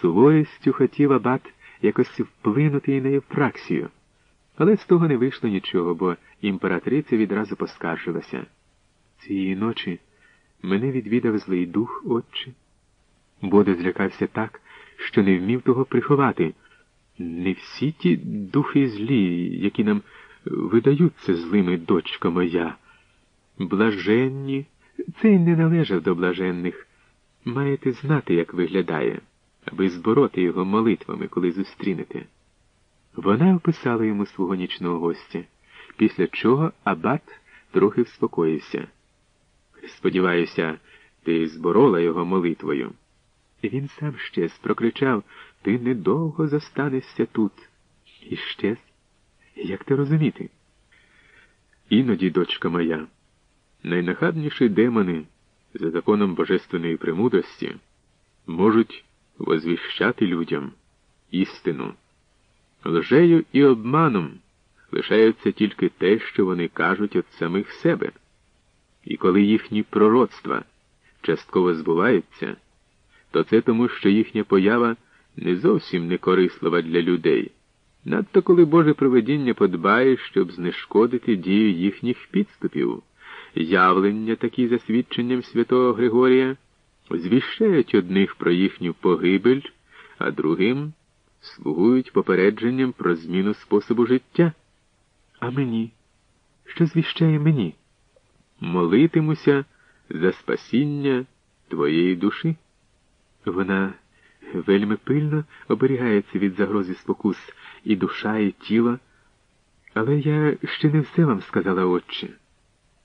суворістю хотів абат якось вплинути і на Євпраксію. Але з того не вийшло нічого, бо імператриця відразу поскаржилася. Цієї ночі мене відвідав злий дух, отче. Бодо злякався так, що не вмів того приховати. Не всі ті духи злі, які нам видаються злими, дочка моя. Блаженні, це й не належав до блаженних. Маєте знати, як виглядає, аби збороти його молитвами, коли зустрінете. Вона описала йому свого нічного гостя, після чого Абат трохи вспокоївся. Сподіваюся, ти зборола його молитвою. Він сам щез прокричав Ти недовго застанешся тут. І щез. Як ти розуміти? Іноді, дочка моя, найнахабніші демони за законом божественної премудрості можуть возвіщати людям істину. Лжею і обманом лишається тільки те, що вони кажуть від самих себе. І коли їхні пророцтва частково збуваються, то це тому, що їхня поява не зовсім не корислива для людей, надто коли Боже проведіння подбає, щоб знешкодити дію їхніх підступів. Явлення, такі за свідченням святого Григорія, звіщають одних про їхню погибель, а другим слугують попередженням про зміну способу життя. А мені? Що звіщає мені? Молитимуся за спасіння твоєї душі. Вона вельми пильно оберігається від загрози спокус і душа, і тіло. Але я ще не все вам сказала, отче.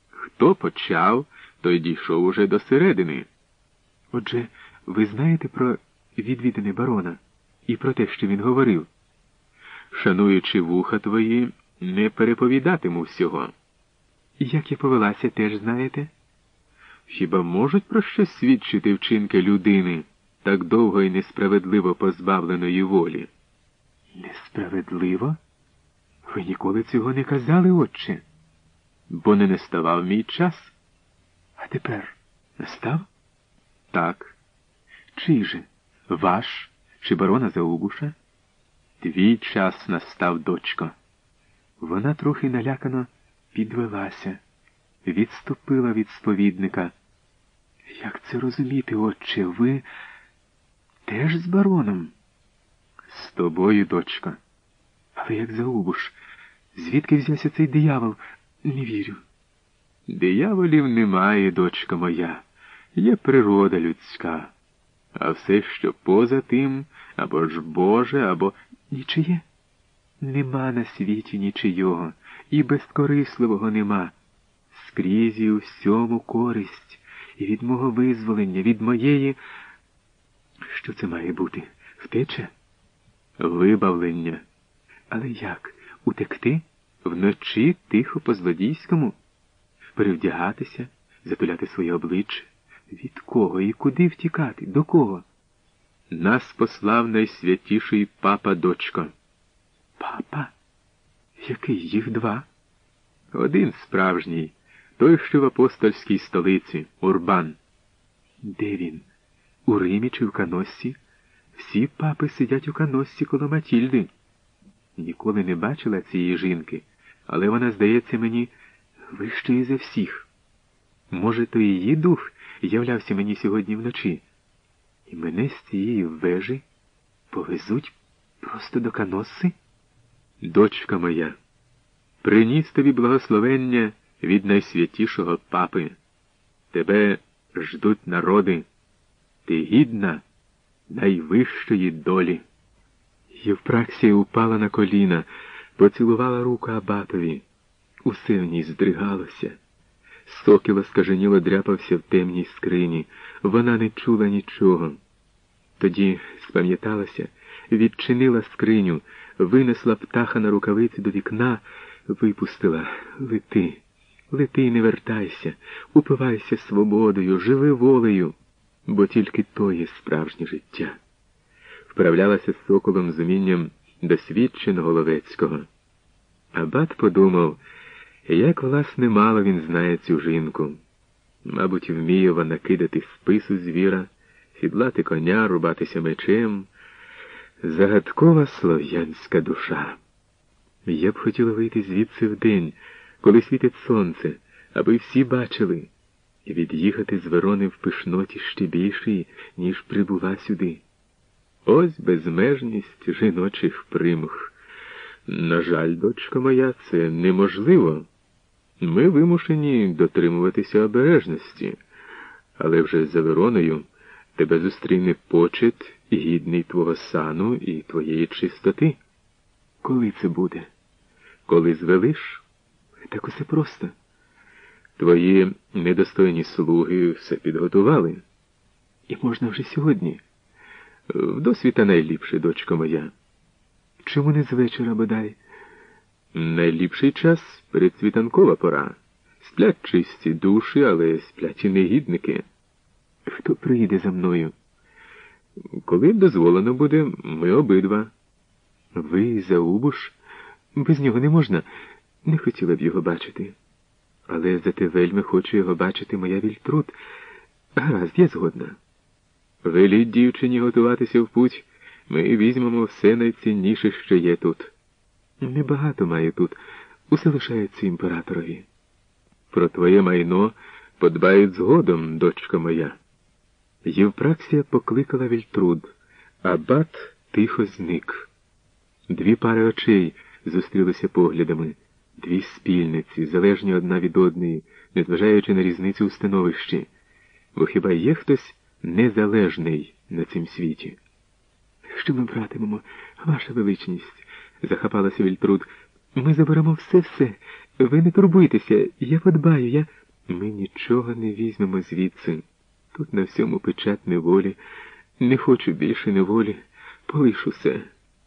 Хто почав, той дійшов уже до середини. Отже, ви знаєте про відвідини барона і про те, що він говорив. Шануючи вуха твої, не переповідатиму всього. Як я повелася, теж знаєте? Хіба можуть про щось свідчити вчинки людини, так довго і несправедливо позбавленої волі? Несправедливо? Ви ніколи цього не казали, отче? Бо не наставав мій час. А тепер настав? Так. Чий же? Ваш чи барона Заубуша? Твій час настав, дочко. Вона трохи налякано підвелася, відступила від сповідника. Як це розуміти, отче, ви теж з бароном? З тобою, дочка. Але як Заубуш, звідки взявся цей диявол? Не вірю. Дияволів немає, дочка моя, є природа людська. А все, що поза тим, або ж Боже, або нічиє. Нема на світі нічийого, і безкорисливого нема. Скрізь і у всьому користь, і від мого визволення, від моєї. Що це має бути? Втеча? Вибавлення. Але як? Утекти? Вночі тихо по злодійському? Перевдягатися, затуляти своє обличчя? Від кого і куди втікати? До кого? Нас послав найсвятіший папа дочко. Папа? Який їх два? Один справжній, той, що в апостольській столиці, Урбан. Де він? У Римі чи в Каноссі? Всі папи сидять у Каноссі коло Матільди. Ніколи не бачила цієї жінки, але вона, здається мені, вищою за всіх. Може, то її дух являвся мені сьогодні вночі, і мене з цієї вежі повезуть просто до Каноси? Дочка моя, приніс тобі благословення від найсвятішого папи. Тебе ждуть народи, ти гідна найвищої долі. Євпраксія упала на коліна, поцілувала руку Абатові. Усе в ній здригалося. Сокіл скаженіло дряпався в темній скрині. Вона не чула нічого. Тоді спам'яталася, відчинила скриню, винесла птаха на рукавиці до вікна, випустила лети, лети не вертайся, упивайся свободою, живи волею, бо тільки то є справжнє життя. Вправлялася з соколом з умінням досвідченого Ловецького. Абат подумав, як, власне, мало він знає цю жінку. Мабуть, вміє вона кидати спису звіра, сідлати коня, рубатися мечем, Загадкова слов'янська душа. Я б хотіла вийти звідси вдень, коли світить сонце, аби всі бачили, і від'їхати з Верони в пишноті ще більшій, ніж прибула сюди. Ось безмежність жіночих примх. На жаль, дочка моя, це неможливо. Ми вимушені дотримуватися обережності, але вже за Вероною тебе зустріне почет гідний твого сану і твоєї чистоти. Коли це буде? Коли звелиш? Так усе просто. Твої недостойні слуги все підготували. І можна вже сьогодні. В досвіта найліпше, дочко моя. Чому не з вечора бодай? Найліпший час передсвітанкова пора. Сплять чисті душі, але сплять і негідники. Хто приїде за мною? Коли дозволено буде, ми обидва. Ви Заубуш? Без нього не можна. Не хотіла б його бачити. Але зате вельми хочу його бачити моя вільтрут. Гаразд, я згодна. Веліть дівчині готуватися в путь. Ми візьмемо все найцінніше, що є тут. Небагато маю тут. Усе лишається імператорові. Про твоє майно подбають згодом, дочка моя. Євпраксія покликала Вільтруд, а бат тихо зник. Дві пари очей зустрілися поглядами, дві спільниці, залежні одна від одної, незважаючи на різницю у становищі. Бо хіба є хтось незалежний на цім світі? Що ми братимемо, ваша величність, захапалася Вільтруд. Ми заберемо все-все. Ви не турбуйтеся, я подбаю, я. Ми нічого не візьмемо звідси. Тут на всьому печать неволі. Не хочу більше неволі. Полиш усе.